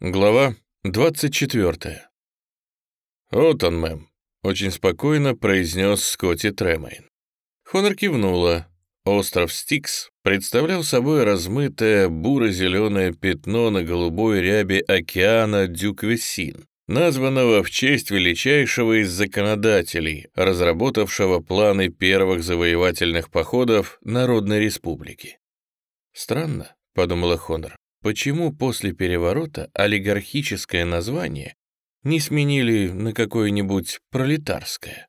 Глава 24. «Вот он, мэм», — очень спокойно произнес Скотти Тремейн. Хонор кивнула. Остров Стикс представлял собой размытое буро-зеленое пятно на голубой рябе океана Дюквесин, названного в честь величайшего из законодателей, разработавшего планы первых завоевательных походов Народной Республики. «Странно», — подумала Хонор, Почему после переворота олигархическое название не сменили на какое-нибудь пролетарское?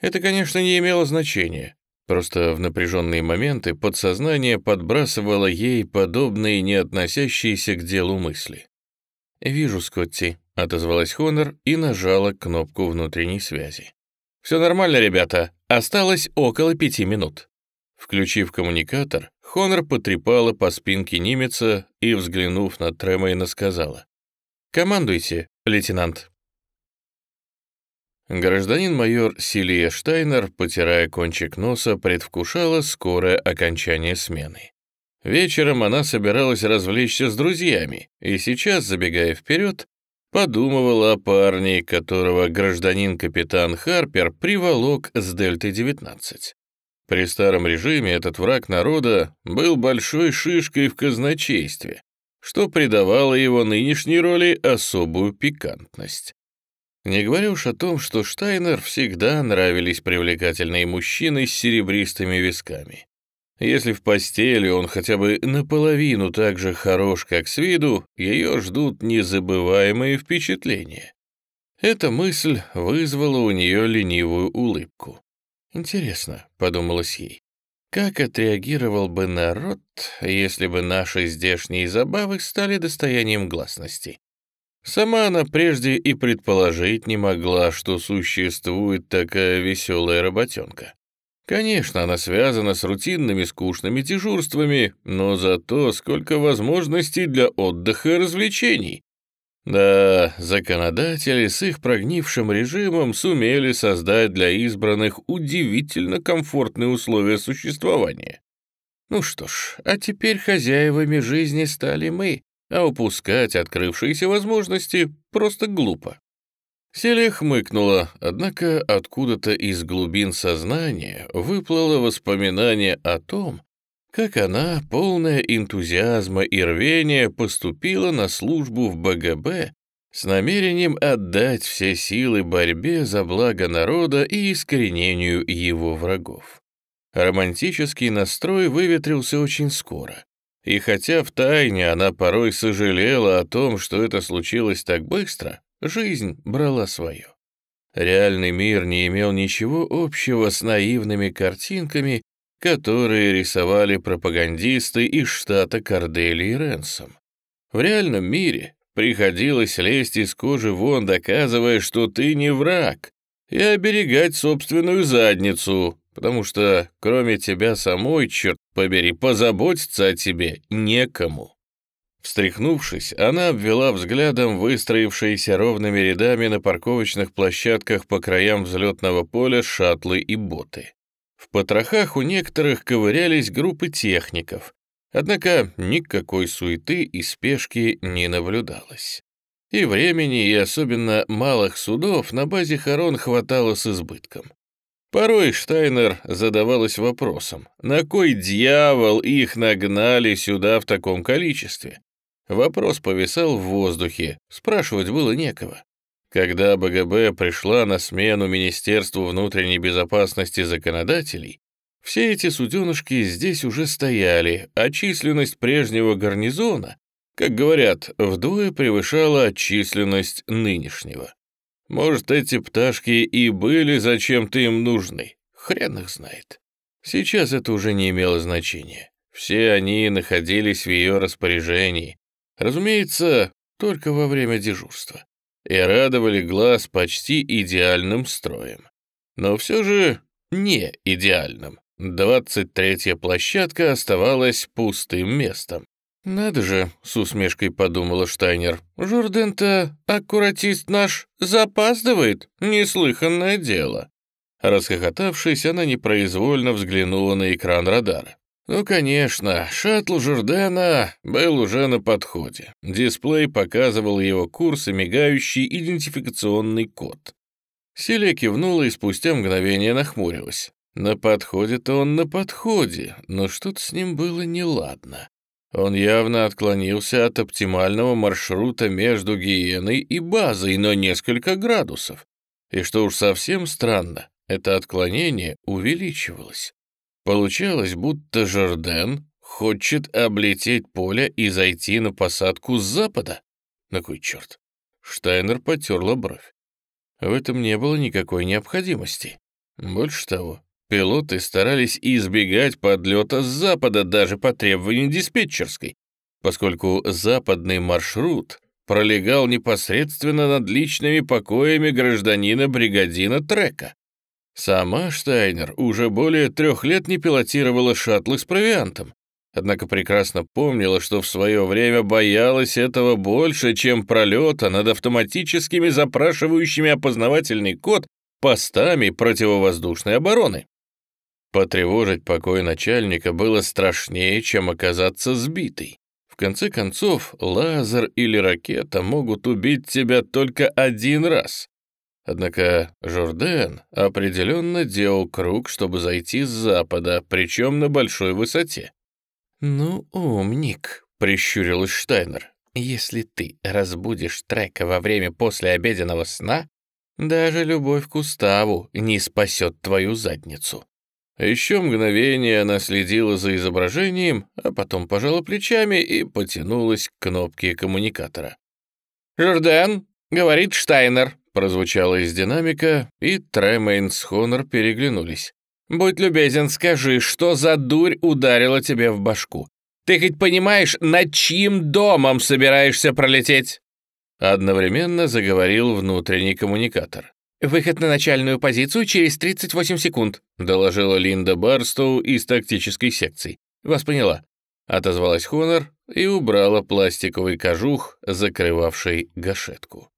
Это, конечно, не имело значения. Просто в напряженные моменты подсознание подбрасывало ей подобные, не относящиеся к делу мысли. «Вижу, Скотти», — отозвалась Хонор и нажала кнопку внутренней связи. «Все нормально, ребята. Осталось около пяти минут». Включив коммуникатор, Хонор потрепала по спинке немеца и, взглянув на Тремейна, сказала. «Командуйте, лейтенант». Гражданин-майор Силия Штайнер, потирая кончик носа, предвкушала скорое окончание смены. Вечером она собиралась развлечься с друзьями, и сейчас, забегая вперед, подумывала о парне, которого гражданин-капитан Харпер приволок с Дельты-19. При старом режиме этот враг народа был большой шишкой в казначействе, что придавало его нынешней роли особую пикантность. Не говоря уж о том, что Штайнер всегда нравились привлекательные мужчины с серебристыми висками. Если в постели он хотя бы наполовину так же хорош, как с виду, ее ждут незабываемые впечатления. Эта мысль вызвала у нее ленивую улыбку. Интересно, подумалось ей, как отреагировал бы народ, если бы наши здешние забавы стали достоянием гласности? Сама она прежде и предположить не могла, что существует такая веселая работенка. Конечно, она связана с рутинными скучными дежурствами, но зато сколько возможностей для отдыха и развлечений. Да, законодатели с их прогнившим режимом сумели создать для избранных удивительно комфортные условия существования. Ну что ж, а теперь хозяевами жизни стали мы, а упускать открывшиеся возможности просто глупо. Селия хмыкнула, однако откуда-то из глубин сознания выплыло воспоминание о том, как она, полная энтузиазма и рвения, поступила на службу в БГБ с намерением отдать все силы борьбе за благо народа и искоренению его врагов. Романтический настрой выветрился очень скоро. И хотя втайне она порой сожалела о том, что это случилось так быстро, жизнь брала свое. Реальный мир не имел ничего общего с наивными картинками которые рисовали пропагандисты из штата Кордели и Ренсом. В реальном мире приходилось лезть из кожи вон, доказывая, что ты не враг, и оберегать собственную задницу, потому что кроме тебя самой, черт побери, позаботиться о тебе некому. Встряхнувшись, она обвела взглядом выстроившиеся ровными рядами на парковочных площадках по краям взлетного поля шаттлы и боты. В потрохах у некоторых ковырялись группы техников, однако никакой суеты и спешки не наблюдалось. И времени, и особенно малых судов на базе Харон хватало с избытком. Порой Штайнер задавалась вопросом, на кой дьявол их нагнали сюда в таком количестве? Вопрос повисал в воздухе, спрашивать было некого. Когда БГБ пришла на смену Министерству внутренней безопасности законодателей, все эти суденышки здесь уже стояли, а численность прежнего гарнизона, как говорят, вдвое превышала численность нынешнего. Может, эти пташки и были зачем-то им нужны, хрен их знает. Сейчас это уже не имело значения. Все они находились в ее распоряжении. Разумеется, только во время дежурства и радовали глаз почти идеальным строем. Но все же не идеальным. Двадцать третья площадка оставалась пустым местом. «Надо же», — с усмешкой подумала Штайнер, «Журден-то, аккуратист наш, запаздывает? Неслыханное дело». Расхохотавшись, она непроизвольно взглянула на экран радара. Ну, конечно, шаттл Жордана был уже на подходе. Дисплей показывал его курс и мигающий идентификационный код. Силия кивнула и спустя мгновение нахмурилась. На подходе-то он на подходе, но что-то с ним было неладно. Он явно отклонился от оптимального маршрута между Гиеной и базой на несколько градусов. И что уж совсем странно, это отклонение увеличивалось. Получалось, будто Жорден хочет облететь поле и зайти на посадку с запада. На кой черт? Штайнер потерла бровь. В этом не было никакой необходимости. Больше того, пилоты старались избегать подлета с запада даже по требованию диспетчерской, поскольку западный маршрут пролегал непосредственно над личными покоями гражданина-бригадина Трека. Сама Штайнер уже более трех лет не пилотировала шаттлы с провиантом, однако прекрасно помнила, что в свое время боялась этого больше, чем пролета над автоматическими запрашивающими опознавательный код постами противовоздушной обороны. Потревожить покой начальника было страшнее, чем оказаться сбитой. В конце концов, лазер или ракета могут убить тебя только один раз, Однако Жорден определенно делал круг, чтобы зайти с запада, причем на большой высоте. «Ну, умник», — прищурилась Штайнер. «Если ты разбудишь Трека во время послеобеденного сна, даже любовь к уставу не спасет твою задницу». Еще мгновение она следила за изображением, а потом пожала плечами и потянулась к кнопке коммуникатора. «Жорден», — говорит Штайнер, прозвучало из динамика, и Тремейн с Хонор переглянулись. «Будь любезен, скажи, что за дурь ударила тебе в башку? Ты хоть понимаешь, над чьим домом собираешься пролететь?» Одновременно заговорил внутренний коммуникатор. «Выход на начальную позицию через 38 секунд», доложила Линда Барстоу из тактической секции. «Вас поняла», — отозвалась Хонор и убрала пластиковый кожух, закрывавший гашетку.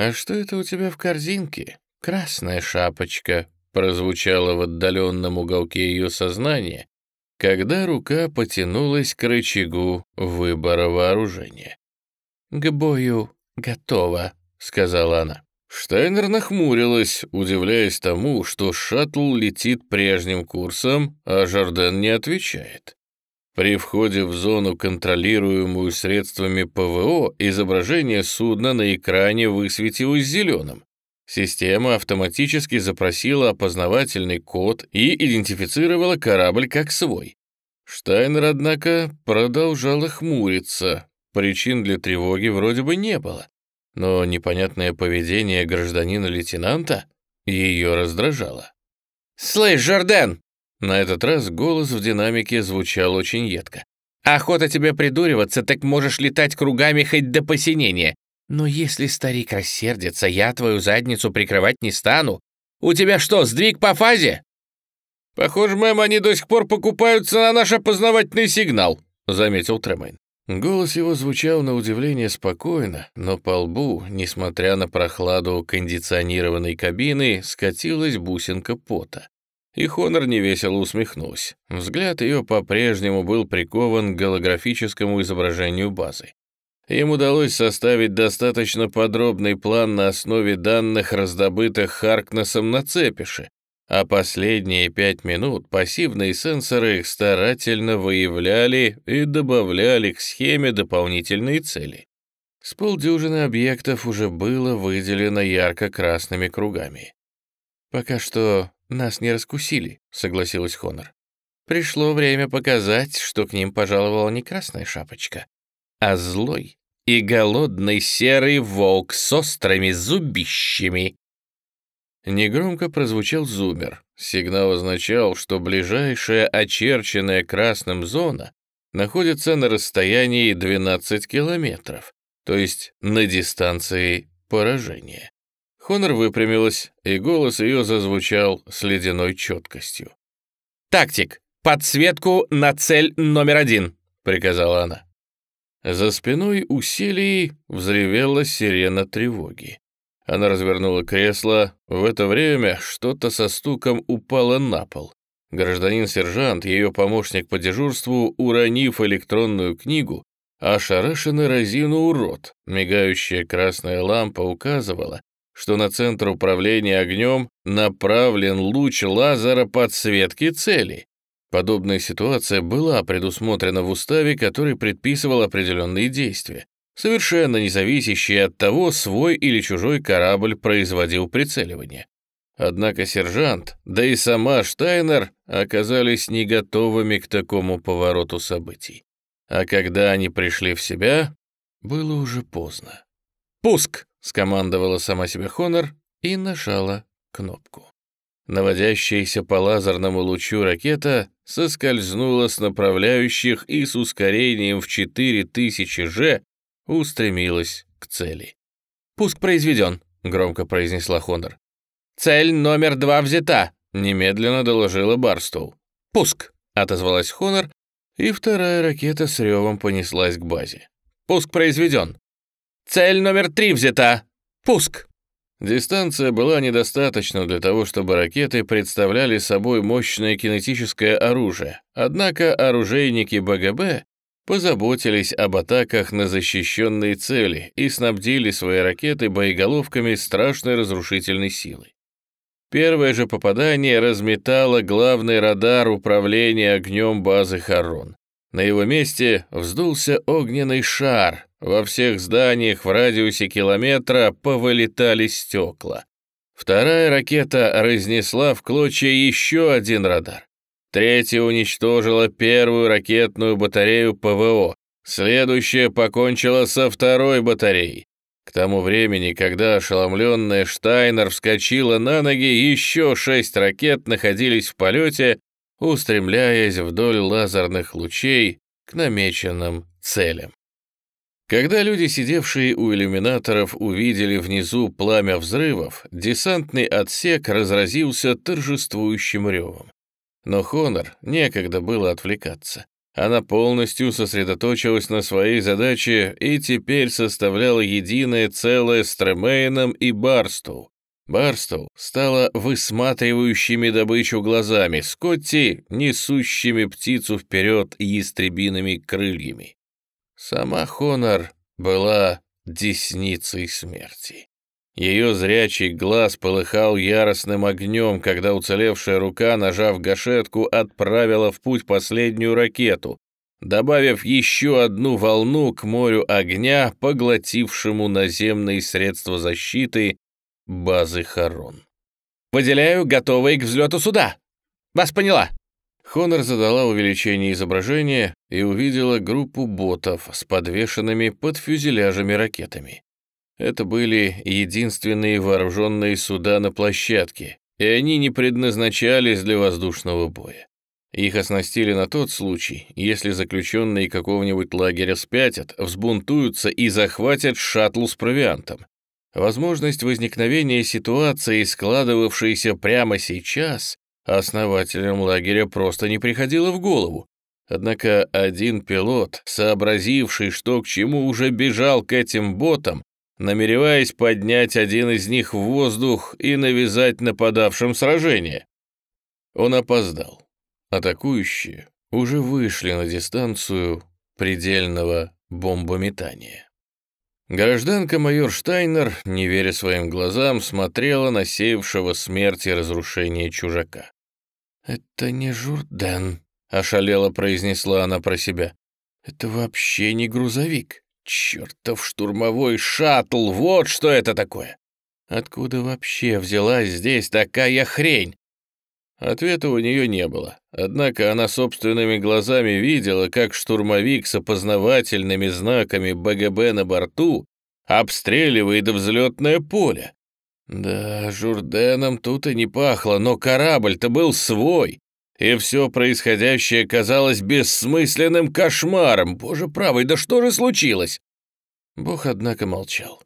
«А что это у тебя в корзинке? Красная шапочка», прозвучало в отдаленном уголке ее сознания, когда рука потянулась к рычагу выбора вооружения. «К бою готово», — сказала она. Штайнер нахмурилась, удивляясь тому, что шаттл летит прежним курсом, а Жорден не отвечает. При входе в зону, контролируемую средствами ПВО, изображение судна на экране высветилось зеленым. Система автоматически запросила опознавательный код и идентифицировала корабль как свой. Штайнер, однако, продолжала хмуриться. Причин для тревоги вроде бы не было. Но непонятное поведение гражданина-лейтенанта ее раздражало. «Слышь, Жорден!» На этот раз голос в динамике звучал очень едко. «Охота тебе придуриваться, так можешь летать кругами хоть до посинения. Но если старик рассердится, я твою задницу прикрывать не стану. У тебя что, сдвиг по фазе?» «Похоже, мэм, они до сих пор покупаются на наш опознавательный сигнал», — заметил Тремейн. Голос его звучал на удивление спокойно, но по лбу, несмотря на прохладу кондиционированной кабины, скатилась бусинка пота. И Хонор невесело усмехнулся. Взгляд ее по-прежнему был прикован к голографическому изображению базы. Им удалось составить достаточно подробный план на основе данных, раздобытых Харкнесом на Цепише, а последние пять минут пассивные сенсоры старательно выявляли и добавляли к схеме дополнительные цели. С полдюжины объектов уже было выделено ярко-красными кругами. Пока что «Нас не раскусили», — согласилась Хонор. «Пришло время показать, что к ним пожаловала не красная шапочка, а злой и голодный серый волк с острыми зубищами». Негромко прозвучал зумер. Сигнал означал, что ближайшая очерченная красным зона находится на расстоянии 12 километров, то есть на дистанции поражения. Хонор выпрямилась, и голос ее зазвучал с ледяной четкостью. «Тактик, подсветку на цель номер один», — приказала она. За спиной усилий взревела сирена тревоги. Она развернула кресло. В это время что-то со стуком упало на пол. Гражданин-сержант, ее помощник по дежурству, уронив электронную книгу, ошарашенно разинул рот. Мигающая красная лампа указывала, что на центр управления огнем направлен луч лазера подсветки цели. Подобная ситуация была предусмотрена в уставе, который предписывал определенные действия, совершенно не зависящие от того, свой или чужой корабль производил прицеливание. Однако сержант, да и сама Штайнер оказались не готовыми к такому повороту событий. А когда они пришли в себя, было уже поздно. «Пуск!» — скомандовала сама себе Хонор и нажала кнопку. Наводящаяся по лазерному лучу ракета соскользнула с направляющих и с ускорением в 4000 же устремилась к цели. «Пуск произведен», — громко произнесла Хонор. «Цель номер два взята», — немедленно доложила Барстоу. «Пуск», — отозвалась Хонор, и вторая ракета с ревом понеслась к базе. «Пуск произведен». «Цель номер три взята. Пуск». Дистанция была недостаточна для того, чтобы ракеты представляли собой мощное кинетическое оружие, однако оружейники БГБ позаботились об атаках на защищенные цели и снабдили свои ракеты боеголовками страшной разрушительной силой. Первое же попадание разметало главный радар управления огнем базы Харон. На его месте вздулся огненный шар. Во всех зданиях в радиусе километра повылетали стекла. Вторая ракета разнесла в клочья еще один радар. Третья уничтожила первую ракетную батарею ПВО. Следующая покончила со второй батареей. К тому времени, когда ошеломленная Штайнер вскочила на ноги, еще шесть ракет находились в полете, устремляясь вдоль лазерных лучей к намеченным целям. Когда люди, сидевшие у иллюминаторов, увидели внизу пламя взрывов, десантный отсек разразился торжествующим ревом. Но Хонор некогда было отвлекаться. Она полностью сосредоточилась на своей задаче и теперь составляла единое целое с Тремейном и Барстоу. Барстоу стала высматривающими добычу глазами, Скотти — несущими птицу вперед ястребиными крыльями. Сама Хонор была десницей смерти. Ее зрячий глаз полыхал яростным огнем, когда уцелевшая рука, нажав гашетку, отправила в путь последнюю ракету, добавив еще одну волну к морю огня, поглотившему наземные средства защиты базы Харон. «Выделяю готовые к взлету суда! Вас поняла!» Хонор задала увеличение изображения и увидела группу ботов с подвешенными под фюзеляжами ракетами. Это были единственные вооруженные суда на площадке, и они не предназначались для воздушного боя. Их оснастили на тот случай, если заключенные какого-нибудь лагеря спятят, взбунтуются и захватят шаттл с провиантом. Возможность возникновения ситуации, складывавшейся прямо сейчас, основателям лагеря просто не приходила в голову. Однако один пилот, сообразивший, что к чему, уже бежал к этим ботам, намереваясь поднять один из них в воздух и навязать нападавшим сражение. Он опоздал. Атакующие уже вышли на дистанцию предельного бомбометания. Гражданка майор Штайнер, не веря своим глазам, смотрела на сеявшего смерть и разрушение чужака. «Это не Журден», — ошалело произнесла она про себя. «Это вообще не грузовик. Чертов штурмовой шаттл, вот что это такое! Откуда вообще взялась здесь такая хрень? Ответа у нее не было, однако она собственными глазами видела, как штурмовик с опознавательными знаками БГБ на борту обстреливает взлетное поле. Да, Журденом тут и не пахло, но корабль-то был свой, и все происходящее казалось бессмысленным кошмаром. Боже правый, да что же случилось? Бог, однако, молчал.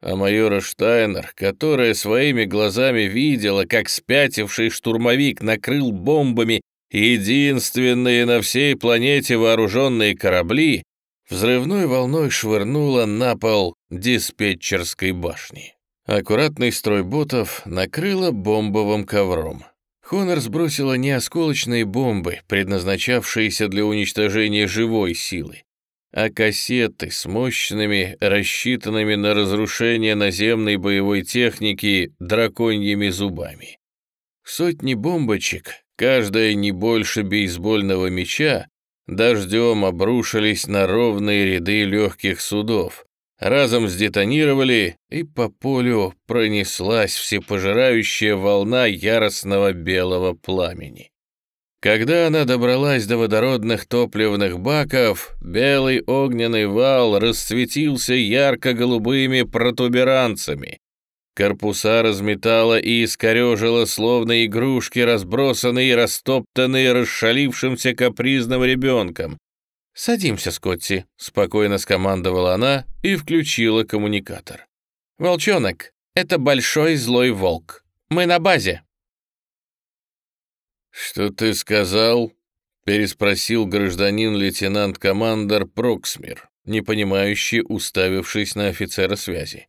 А майора Штайнер, которая своими глазами видела, как спятивший штурмовик накрыл бомбами единственные на всей планете вооруженные корабли, взрывной волной швырнула на пол диспетчерской башни. Аккуратный строй ботов накрыло бомбовым ковром. Хонор сбросила не осколочные бомбы, предназначавшиеся для уничтожения живой силы, а кассеты с мощными, рассчитанными на разрушение наземной боевой техники драконьими зубами. Сотни бомбочек, каждая не больше бейсбольного мяча, дождем обрушились на ровные ряды легких судов, разом сдетонировали, и по полю пронеслась всепожирающая волна яростного белого пламени. Когда она добралась до водородных топливных баков, белый огненный вал расцветился ярко-голубыми протуберанцами. Корпуса разметала и искорежила, словно игрушки, разбросанные и растоптанные расшалившимся капризным ребенком. «Садимся, Скотти», — спокойно скомандовала она и включила коммуникатор. «Волчонок, это большой злой волк. Мы на базе». «Что ты сказал?» — переспросил гражданин-лейтенант-командор Проксмир, непонимающий, уставившись на офицера связи.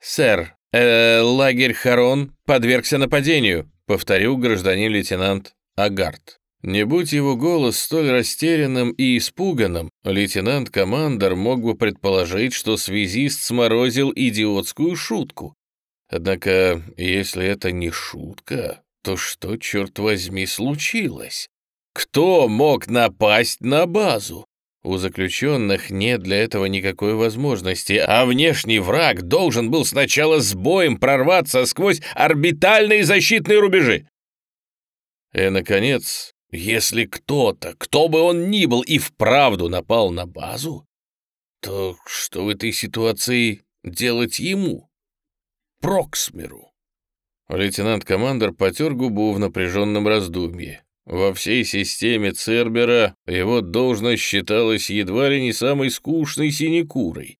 «Сэр, э, лагерь Харон подвергся нападению», — повторил гражданин-лейтенант Агарт. Не будь его голос столь растерянным и испуганным, лейтенант-командор мог бы предположить, что связист сморозил идиотскую шутку. Однако, если это не шутка, то что, черт возьми, случилось? Кто мог напасть на базу? У заключенных нет для этого никакой возможности, а внешний враг должен был сначала с боем прорваться сквозь орбитальные защитные рубежи. И, наконец, если кто-то, кто бы он ни был, и вправду напал на базу, то что в этой ситуации делать ему? Проксмеру. Лейтенант-командер потер губу в напряженном раздумье. Во всей системе Цербера его должность считалась едва ли не самой скучной синекурой.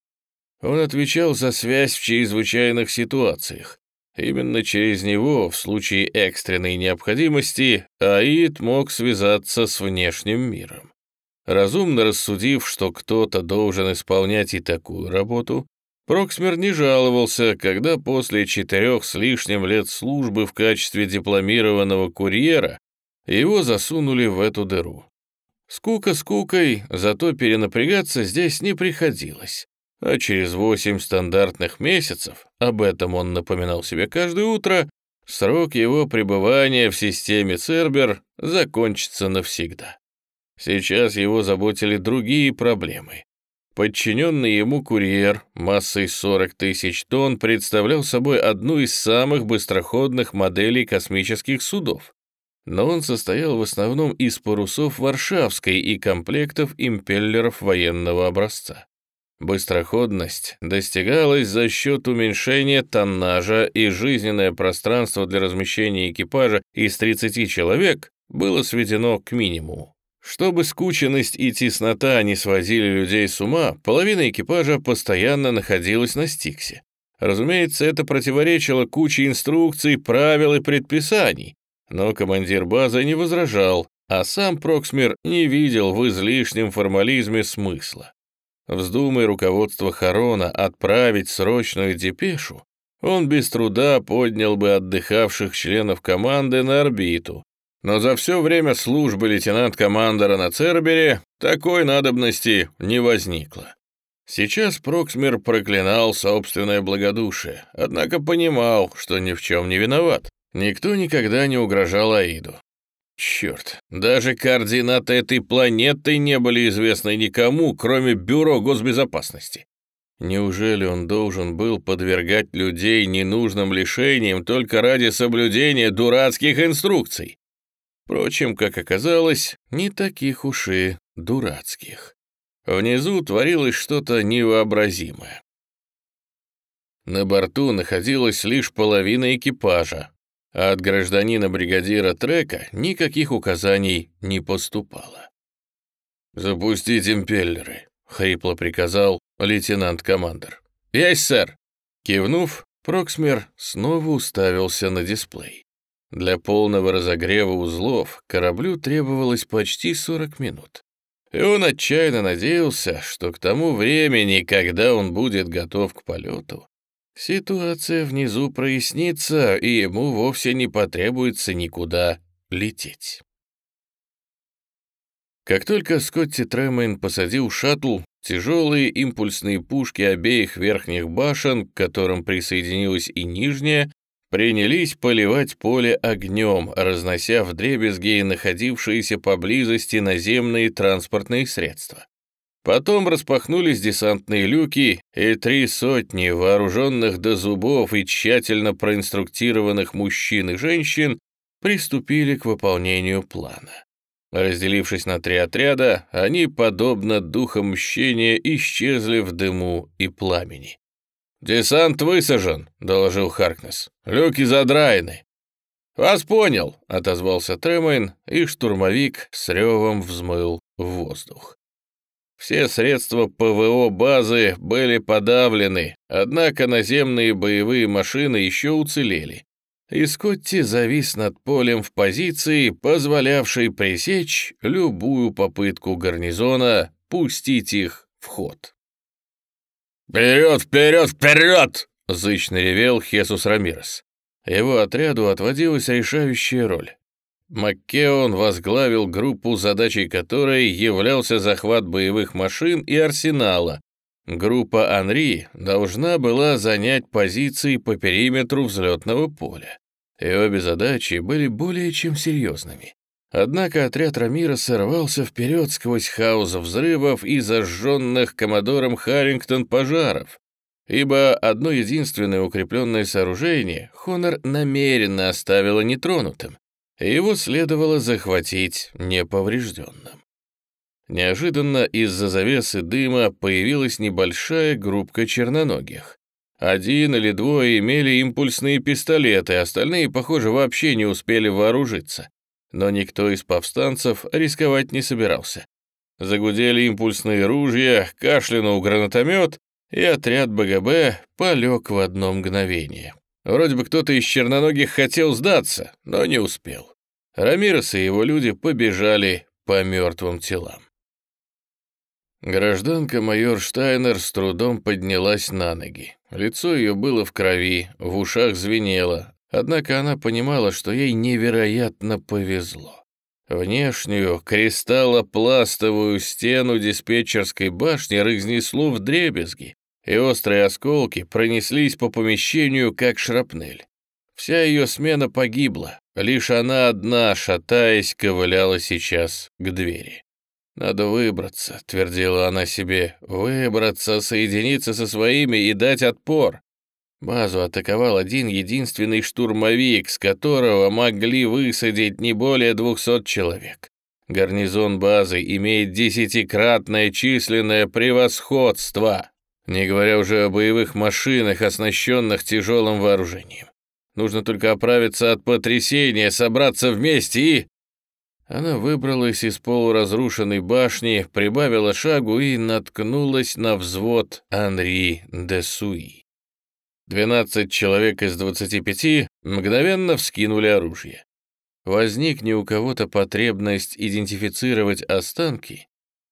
Он отвечал за связь в чрезвычайных ситуациях. Именно через него, в случае экстренной необходимости, Аид мог связаться с внешним миром. Разумно рассудив, что кто-то должен исполнять и такую работу, Проксмер не жаловался, когда после четырех с лишним лет службы в качестве дипломированного курьера его засунули в эту дыру. Скука скукой, зато перенапрягаться здесь не приходилось. А через восемь стандартных месяцев, об этом он напоминал себе каждое утро, срок его пребывания в системе Цербер закончится навсегда. Сейчас его заботили другие проблемы. Подчиненный ему курьер массой 40 тысяч тонн представлял собой одну из самых быстроходных моделей космических судов. Но он состоял в основном из парусов Варшавской и комплектов импеллеров военного образца. Быстроходность достигалась за счет уменьшения тоннажа, и жизненное пространство для размещения экипажа из 30 человек было сведено к минимуму. Чтобы скученность и теснота не сводили людей с ума, половина экипажа постоянно находилась на Стиксе. Разумеется, это противоречило куче инструкций, правил и предписаний, но командир базы не возражал, а сам Проксмир не видел в излишнем формализме смысла. Вздумай руководство Харона отправить срочную депешу, он без труда поднял бы отдыхавших членов команды на орбиту, но за все время службы лейтенант-командора на Цербере такой надобности не возникло. Сейчас Проксмер проклинал собственное благодушие, однако понимал, что ни в чем не виноват. Никто никогда не угрожал Аиду. Черт, даже координаты этой планеты не были известны никому, кроме Бюро госбезопасности. Неужели он должен был подвергать людей ненужным лишениям только ради соблюдения дурацких инструкций? Впрочем, как оказалось, не таких уж и дурацких. Внизу творилось что-то невообразимое. На борту находилась лишь половина экипажа, а от гражданина-бригадира Трека никаких указаний не поступало. «Запустить импеллеры», — хрипло приказал лейтенант-командер. «Есть, сэр!» Кивнув, Проксмер снова уставился на дисплей. Для полного разогрева узлов кораблю требовалось почти 40 минут. И он отчаянно надеялся, что к тому времени, когда он будет готов к полету, Ситуация внизу прояснится, и ему вовсе не потребуется никуда лететь. Как только Скотти Тремейн посадил шаттл, тяжелые импульсные пушки обеих верхних башен, к которым присоединилась и нижняя, принялись поливать поле огнем, разнося вдребезги находившиеся поблизости наземные транспортные средства. Потом распахнулись десантные люки, и три сотни вооруженных до зубов и тщательно проинструктированных мужчин и женщин приступили к выполнению плана. Разделившись на три отряда, они, подобно духам мщения, исчезли в дыму и пламени. «Десант высажен», — доложил Харкнес. «Люки задраены». «Вас понял», — отозвался Тремейн, и штурмовик с ревом взмыл в воздух. Все средства ПВО базы были подавлены, однако наземные боевые машины еще уцелели. И Скотти завис над полем в позиции, позволявшей пресечь любую попытку гарнизона пустить их в ход. «Вперед, вперед, вперед!» — зычно ревел Хесус Рамирес. Его отряду отводилась решающая роль. Маккеон возглавил группу, задачей которой являлся захват боевых машин и арсенала. Группа Анри должна была занять позиции по периметру взлетного поля. И обе задачи были более чем серьезными. Однако отряд Рамира сорвался вперед сквозь хаос взрывов и зажженных коммодором Харрингтон пожаров, ибо одно единственное укрепленное сооружение Хонор намеренно оставила нетронутым, его следовало захватить неповрежденным. Неожиданно из-за завесы дыма появилась небольшая группка черноногих. Один или двое имели импульсные пистолеты, остальные, похоже, вообще не успели вооружиться но никто из повстанцев рисковать не собирался. Загудели импульсные ружья, кашлянул гранатомет, и отряд БГБ полег в одно мгновение. Вроде бы кто-то из черноногих хотел сдаться, но не успел. Рамирес и его люди побежали по мертвым телам. Гражданка майор Штайнер с трудом поднялась на ноги. Лицо ее было в крови, в ушах звенело, Однако она понимала, что ей невероятно повезло. Внешнюю кристаллопластовую стену диспетчерской башни разнесло в дребезги, и острые осколки пронеслись по помещению, как шрапнель. Вся ее смена погибла, лишь она одна, шатаясь, ковыляла сейчас к двери. «Надо выбраться», — твердила она себе, — «выбраться, соединиться со своими и дать отпор. Базу атаковал один единственный штурмовик, с которого могли высадить не более 200 человек. Гарнизон базы имеет десятикратное численное превосходство, не говоря уже о боевых машинах, оснащенных тяжелым вооружением. Нужно только оправиться от потрясения, собраться вместе и... Она выбралась из полуразрушенной башни, прибавила шагу и наткнулась на взвод Анри де Суи. 12 человек из 25 мгновенно вскинули оружие. Возникне у кого-то потребность идентифицировать останки,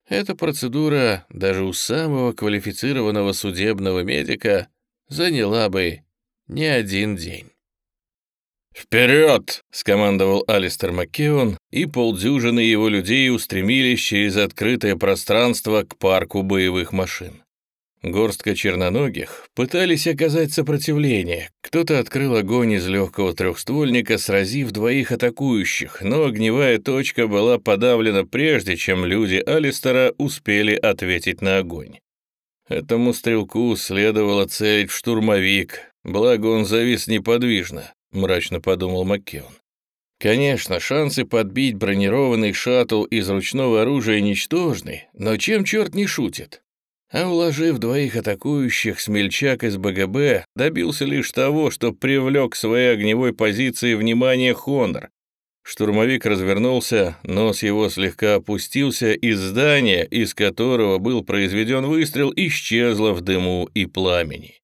эта процедура даже у самого квалифицированного судебного медика заняла бы не один день. «Вперед!» — скомандовал Алистер Маккеон, и полдюжины его людей устремились через открытое пространство к парку боевых машин. Горстка черноногих пытались оказать сопротивление. Кто-то открыл огонь из легкого трехствольника, сразив двоих атакующих, но огневая точка была подавлена прежде, чем люди Алистера успели ответить на огонь. Этому стрелку следовало целить в штурмовик, благо он завис неподвижно, мрачно подумал Маккеон. Конечно, шансы подбить бронированный шаттл из ручного оружия ничтожны, но чем черт не шутит? А уложив двоих атакующих, смельчак из БГБ добился лишь того, что привлек к своей огневой позиции внимание Хонор. Штурмовик развернулся, нос его слегка опустился, и здание, из которого был произведен выстрел, исчезло в дыму и пламени.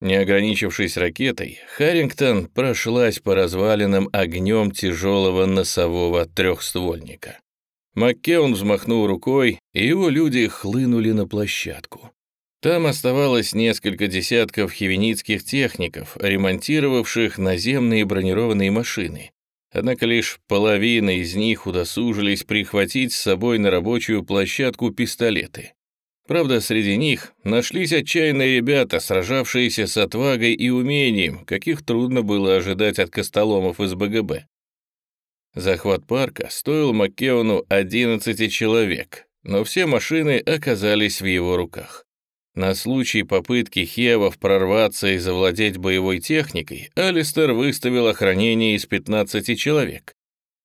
Не ограничившись ракетой, Харрингтон прошлась по развалинам огнем тяжелого носового трехствольника. Маккеон взмахнул рукой, и его люди хлынули на площадку. Там оставалось несколько десятков хивеницких техников, ремонтировавших наземные бронированные машины. Однако лишь половина из них удосужились прихватить с собой на рабочую площадку пистолеты. Правда, среди них нашлись отчаянные ребята, сражавшиеся с отвагой и умением, каких трудно было ожидать от костоломов из БГБ. Захват парка стоил Маккеону 11 человек, но все машины оказались в его руках. На случай попытки Хевов прорваться и завладеть боевой техникой, Алистер выставил охранение из 15 человек.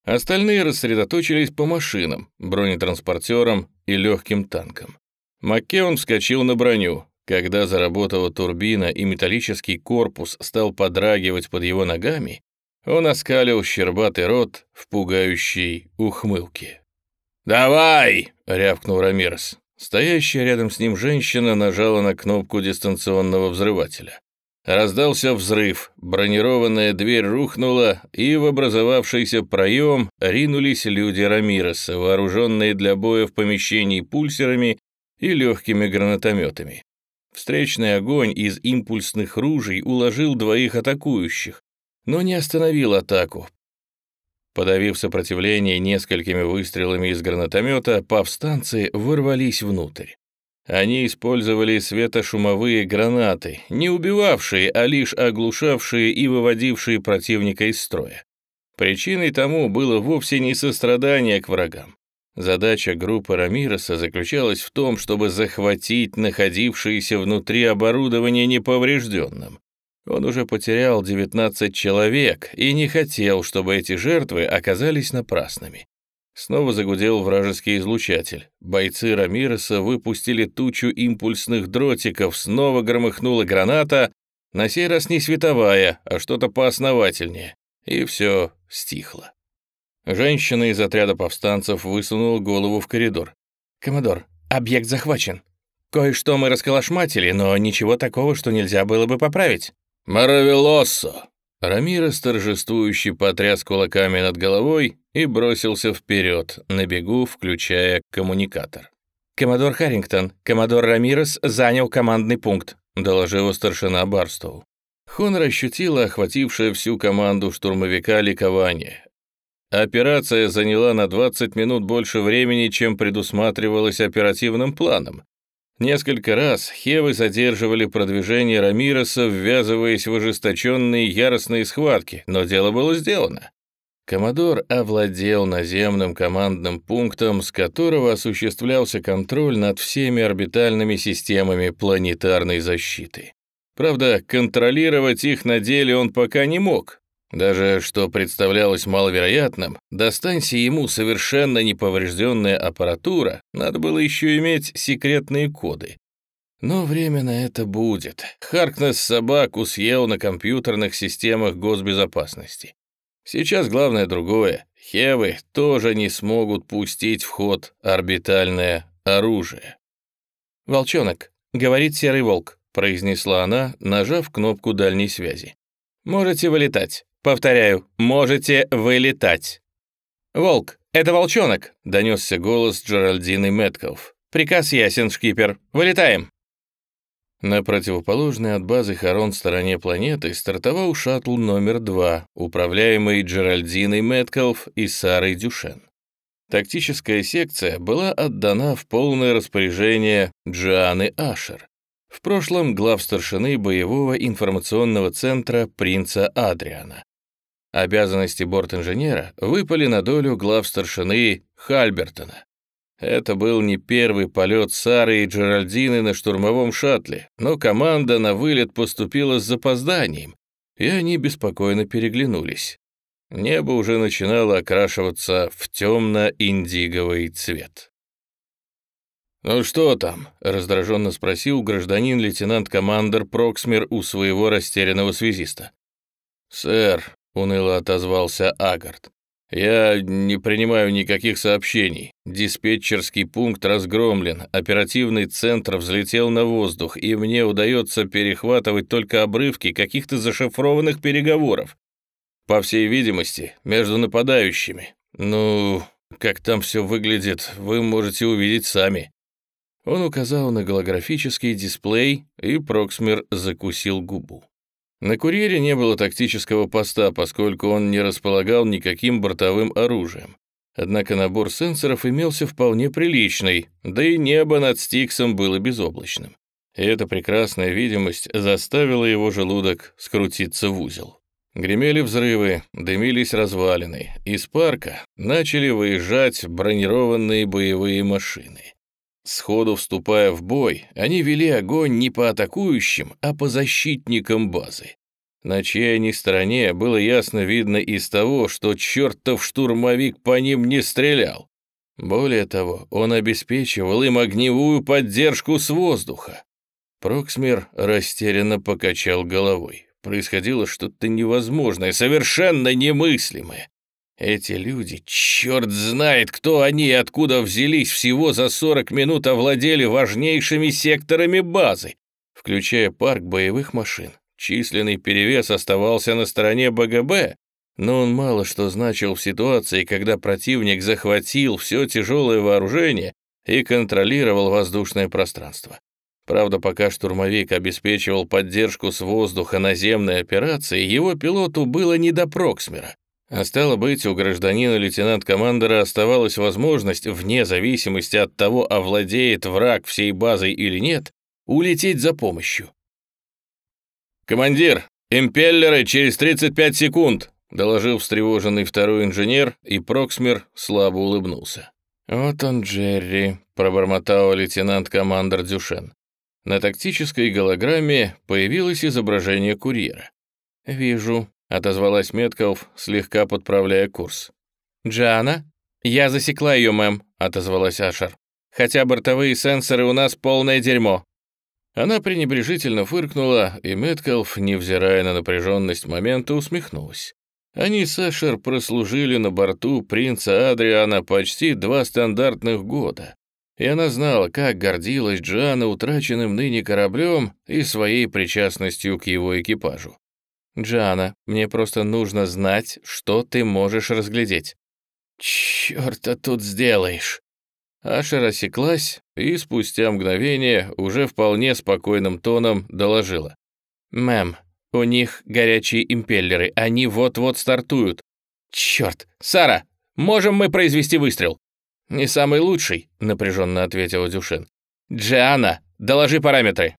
Остальные рассредоточились по машинам, бронетранспортерам и легким танкам. Маккеон вскочил на броню. Когда заработала турбина и металлический корпус стал подрагивать под его ногами, он оскалил щербатый рот в пугающей ухмылке. «Давай!» — рявкнул Рамирес. Стоящая рядом с ним женщина нажала на кнопку дистанционного взрывателя. Раздался взрыв, бронированная дверь рухнула, и в образовавшийся проем ринулись люди Рамиреса, вооруженные для боя в помещении пульсерами и легкими гранатометами. Встречный огонь из импульсных ружей уложил двоих атакующих, но не остановил атаку, Подавив сопротивление несколькими выстрелами из гранатомета, повстанцы ворвались внутрь. Они использовали светошумовые гранаты, не убивавшие, а лишь оглушавшие и выводившие противника из строя. Причиной тому было вовсе не сострадание к врагам. Задача группы Рамироса заключалась в том, чтобы захватить находившееся внутри оборудование неповрежденным. Он уже потерял 19 человек и не хотел, чтобы эти жертвы оказались напрасными. Снова загудел вражеский излучатель. Бойцы Рамиреса выпустили тучу импульсных дротиков, снова громыхнула граната, на сей раз не световая, а что-то поосновательнее. И все стихло. Женщина из отряда повстанцев высунула голову в коридор. «Коммодор, объект захвачен. Кое-что мы расколошматили, но ничего такого, что нельзя было бы поправить». «Маравелоссо!» Рамирес торжествующе потряс кулаками над головой и бросился вперед, на бегу включая коммуникатор. «Коммодор Харрингтон, коммодор Рамирес занял командный пункт», доложила старшина Барстоу. Хонор ощутила охватившее всю команду штурмовика ликование. Операция заняла на 20 минут больше времени, чем предусматривалось оперативным планом, Несколько раз Хевы задерживали продвижение Рамироса, ввязываясь в ожесточенные яростные схватки, но дело было сделано. Коммодор овладел наземным командным пунктом, с которого осуществлялся контроль над всеми орбитальными системами планетарной защиты. Правда, контролировать их на деле он пока не мог, даже что представлялось маловероятным, достанься ему совершенно неповрежденная аппаратура, надо было еще иметь секретные коды. Но время на это будет. Харкнес собаку съел на компьютерных системах госбезопасности. Сейчас главное другое. Хевы тоже не смогут пустить в ход орбитальное оружие. «Волчонок», — говорит Серый Волк, — произнесла она, нажав кнопку дальней связи. «Можете вылетать. Повторяю, можете вылетать. «Волк, это волчонок», — донесся голос Джеральдины Мэтков. «Приказ ясен, шкипер. Вылетаем». На противоположной от базы Харон стороне планеты стартовал шаттл номер два, управляемый Джеральдиной Мэтков и Сарой Дюшен. Тактическая секция была отдана в полное распоряжение Джианы Ашер, в прошлом глав старшины боевого информационного центра принца Адриана. Обязанности борт-инженера выпали на долю глав старшины Хальбертона. Это был не первый полет Сары и Джеральдины на штурмовом шаттле, но команда на вылет поступила с запозданием, и они беспокойно переглянулись. Небо уже начинало окрашиваться в темно-индиговый цвет. «Ну что там?» — раздраженно спросил гражданин-лейтенант-командер Проксмер у своего растерянного связиста. «Сэр, — уныло отозвался Агард. «Я не принимаю никаких сообщений. Диспетчерский пункт разгромлен, оперативный центр взлетел на воздух, и мне удается перехватывать только обрывки каких-то зашифрованных переговоров. По всей видимости, между нападающими. Ну, как там все выглядит, вы можете увидеть сами». Он указал на голографический дисплей, и Проксмер закусил губу. На курьере не было тактического поста, поскольку он не располагал никаким бортовым оружием. Однако набор сенсоров имелся вполне приличный, да и небо над Стиксом было безоблачным. И эта прекрасная видимость заставила его желудок скрутиться в узел. Гремели взрывы, дымились развалины. Из парка начали выезжать бронированные боевые машины. Сходу вступая в бой, они вели огонь не по атакующим, а по защитникам базы. На чьей они стороне было ясно видно из того, что чертов штурмовик по ним не стрелял. Более того, он обеспечивал им огневую поддержку с воздуха. Проксмер растерянно покачал головой. Происходило что-то невозможное, совершенно немыслимое. Эти люди, черт знает, кто они и откуда взялись, всего за 40 минут овладели важнейшими секторами базы, включая парк боевых машин. Численный перевес оставался на стороне БГБ, но он мало что значил в ситуации, когда противник захватил все тяжелое вооружение и контролировал воздушное пространство. Правда, пока штурмовик обеспечивал поддержку с воздуха наземной операции, его пилоту было не до Проксмера. А стало быть, у гражданина лейтенант-командера оставалась возможность, вне зависимости от того, овладеет враг всей базой или нет, улететь за помощью. «Командир, импеллеры через 35 секунд!» доложил встревоженный второй инженер, и Проксмер слабо улыбнулся. «Вот он, Джерри», — пробормотал лейтенант-командер Дюшен. На тактической голограмме появилось изображение курьера. «Вижу», — отозвалась Метков, слегка подправляя курс. «Джана?» «Я засекла ее, мэм», — отозвалась Ашер. «Хотя бортовые сенсоры у нас полное дерьмо». Она пренебрежительно фыркнула, и Меткалф, невзирая на напряженность момента, усмехнулась. Они с Ашер прослужили на борту принца Адриана почти два стандартных года, и она знала, как гордилась Джана утраченным ныне кораблем и своей причастностью к его экипажу. «Джана, мне просто нужно знать, что ты можешь разглядеть». «Чёрта тут сделаешь!» Аша рассеклась и спустя мгновение уже вполне спокойным тоном доложила. «Мэм, у них горячие импеллеры, они вот-вот стартуют». «Чёрт! Сара, можем мы произвести выстрел?» «Не самый лучший», — напряженно ответила Дюшен. «Джиана, доложи параметры».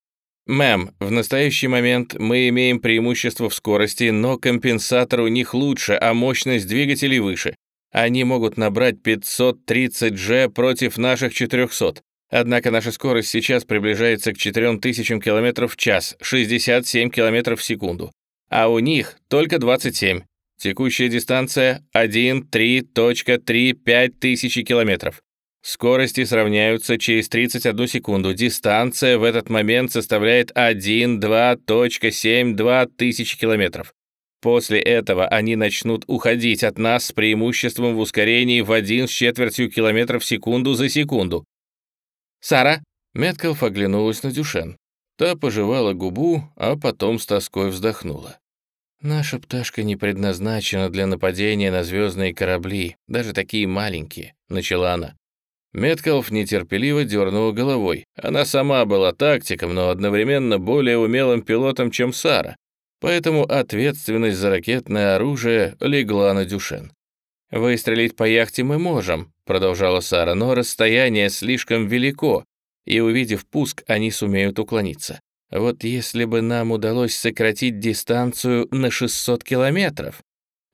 «Мэм, в настоящий момент мы имеем преимущество в скорости, но компенсатор у них лучше, а мощность двигателей выше. Они могут набрать 530 G против наших 400. Однако наша скорость сейчас приближается к 4000 км в час, 67 км в секунду. А у них только 27. Текущая дистанция 1,3.35 тысячи километров. Скорости сравняются через 31 секунду. Дистанция в этот момент составляет 1,2.72 тысячи километров. После этого они начнут уходить от нас с преимуществом в ускорении в 1 с четвертью километров в секунду за секунду. «Сара?» Меткалф оглянулась на Дюшен. Та пожевала губу, а потом с тоской вздохнула. «Наша пташка не предназначена для нападения на звездные корабли, даже такие маленькие», — начала она. Меткалф нетерпеливо дернула головой. Она сама была тактиком, но одновременно более умелым пилотом, чем Сара. Поэтому ответственность за ракетное оружие легла на Дюшен. «Выстрелить по яхте мы можем», — продолжала Сара, «но расстояние слишком велико, и, увидев пуск, они сумеют уклониться. Вот если бы нам удалось сократить дистанцию на 600 километров».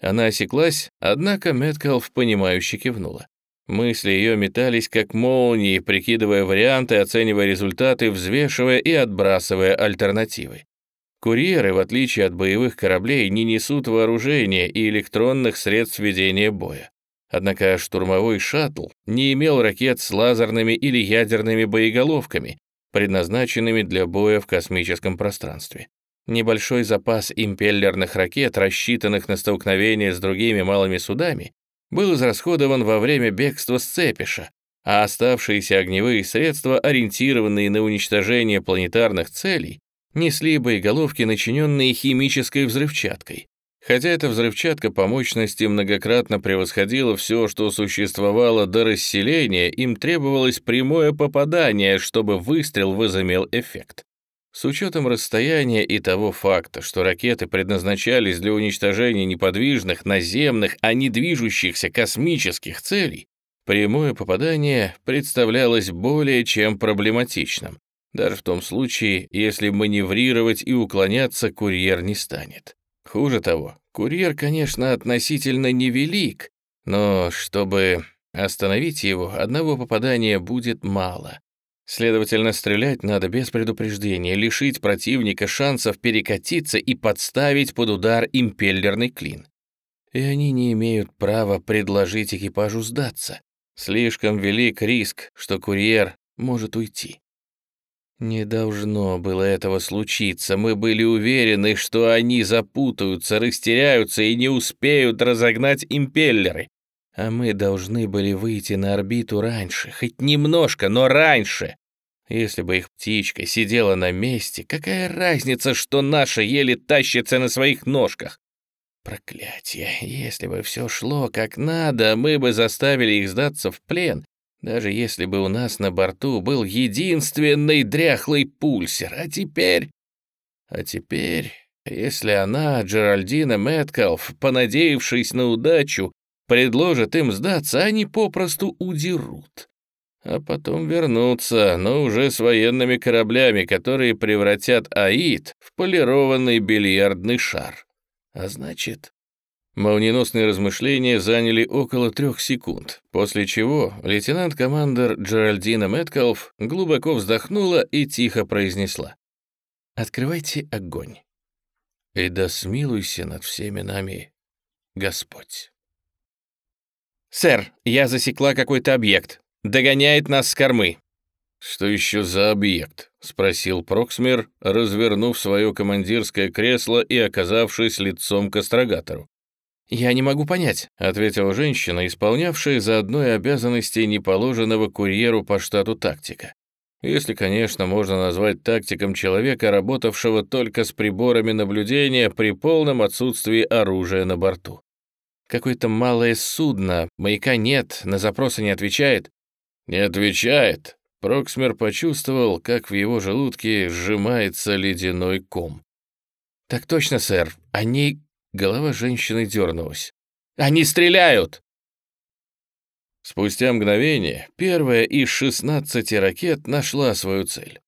Она осеклась, однако Меткалф понимающе кивнула. Мысли ее метались как молнии, прикидывая варианты, оценивая результаты, взвешивая и отбрасывая альтернативы. Курьеры, в отличие от боевых кораблей, не несут вооружения и электронных средств ведения боя. Однако штурмовой шаттл не имел ракет с лазерными или ядерными боеголовками, предназначенными для боя в космическом пространстве. Небольшой запас импеллерных ракет, рассчитанных на столкновение с другими малыми судами, был израсходован во время бегства с Цепиша, а оставшиеся огневые средства, ориентированные на уничтожение планетарных целей, несли боеголовки, начиненные химической взрывчаткой. Хотя эта взрывчатка по мощности многократно превосходила все, что существовало до расселения, им требовалось прямое попадание, чтобы выстрел возымел эффект. С учетом расстояния и того факта, что ракеты предназначались для уничтожения неподвижных, наземных, а не движущихся космических целей, прямое попадание представлялось более чем проблематичным, даже в том случае, если маневрировать и уклоняться курьер не станет. Хуже того, курьер, конечно, относительно невелик, но чтобы остановить его, одного попадания будет мало. Следовательно, стрелять надо без предупреждения, лишить противника шансов перекатиться и подставить под удар импеллерный клин. И они не имеют права предложить экипажу сдаться. Слишком велик риск, что курьер может уйти. Не должно было этого случиться. Мы были уверены, что они запутаются, растеряются и не успеют разогнать импеллеры. А мы должны были выйти на орбиту раньше, хоть немножко, но раньше. Если бы их птичка сидела на месте, какая разница, что наша еле тащится на своих ножках? Проклятие, если бы все шло как надо, мы бы заставили их сдаться в плен даже если бы у нас на борту был единственный дряхлый пульсер. А теперь... А теперь, если она, Джеральдина Мэткалф, понадеявшись на удачу, предложит им сдаться, они попросту удерут. А потом вернутся, но уже с военными кораблями, которые превратят Аид в полированный бильярдный шар. А значит, Молниеносные размышления заняли около трех секунд, после чего лейтенант-командер Джеральдина Мэткалф глубоко вздохнула и тихо произнесла. «Открывайте огонь, и да смилуйся над всеми нами, Господь». «Сэр, я засекла какой-то объект. Догоняет нас с кормы». «Что еще за объект?» — спросил Проксмер, развернув свое командирское кресло и оказавшись лицом к астрогатору. «Я не могу понять», — ответила женщина, исполнявшая за одной обязанности неположенного курьеру по штату тактика. Если, конечно, можно назвать тактиком человека, работавшего только с приборами наблюдения при полном отсутствии оружия на борту. Какое-то малое судно, маяка нет, на запросы не отвечает. «Не отвечает», Проксмер почувствовал, как в его желудке сжимается ледяной ком. «Так точно, сэр. Они Голова женщины дернулась. «Они стреляют!» Спустя мгновение первая из шестнадцати ракет нашла свою цель.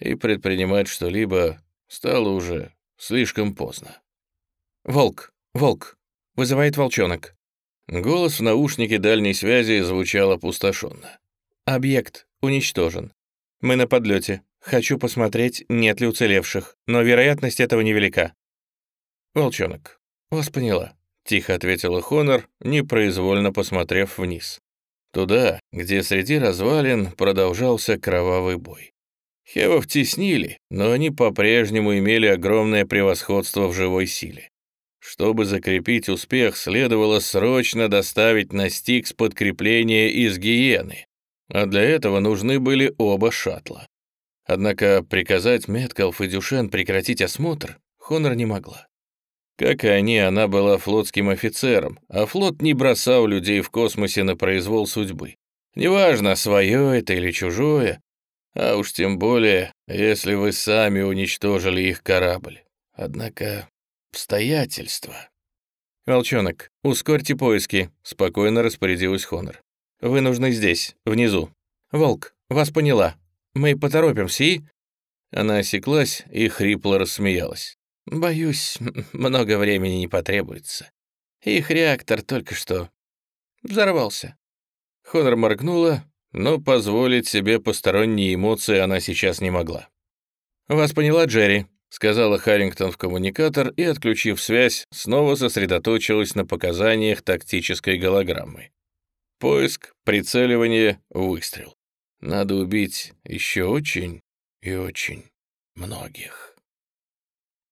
И предпринимать что-либо стало уже слишком поздно. «Волк! Волк! Вызывает волчонок!» Голос в наушнике дальней связи звучал опустошенно. «Объект уничтожен. Мы на подлете. Хочу посмотреть, нет ли уцелевших, но вероятность этого невелика. Волчонок, «Вас поняла», — тихо ответила Хонор, непроизвольно посмотрев вниз. Туда, где среди развалин продолжался кровавый бой. Хевов теснили, но они по-прежнему имели огромное превосходство в живой силе. Чтобы закрепить успех, следовало срочно доставить на Стикс подкрепление из Гиены, а для этого нужны были оба шаттла. Однако приказать Меткалф и Дюшен прекратить осмотр Хонор не могла. Как и они, она была флотским офицером, а флот не бросал людей в космосе на произвол судьбы. Неважно, свое это или чужое, а уж тем более, если вы сами уничтожили их корабль. Однако обстоятельства... «Волчонок, ускорьте поиски», — спокойно распорядилась Хонор. «Вы нужны здесь, внизу. Волк, вас поняла. Мы поторопимся и...» Она осеклась и хрипло рассмеялась. Боюсь, много времени не потребуется. Их реактор только что взорвался. Хонор моргнула, но позволить себе посторонние эмоции она сейчас не могла. «Вас поняла, Джерри», — сказала Харрингтон в коммуникатор и, отключив связь, снова сосредоточилась на показаниях тактической голограммы. Поиск, прицеливание, выстрел. Надо убить еще очень и очень многих.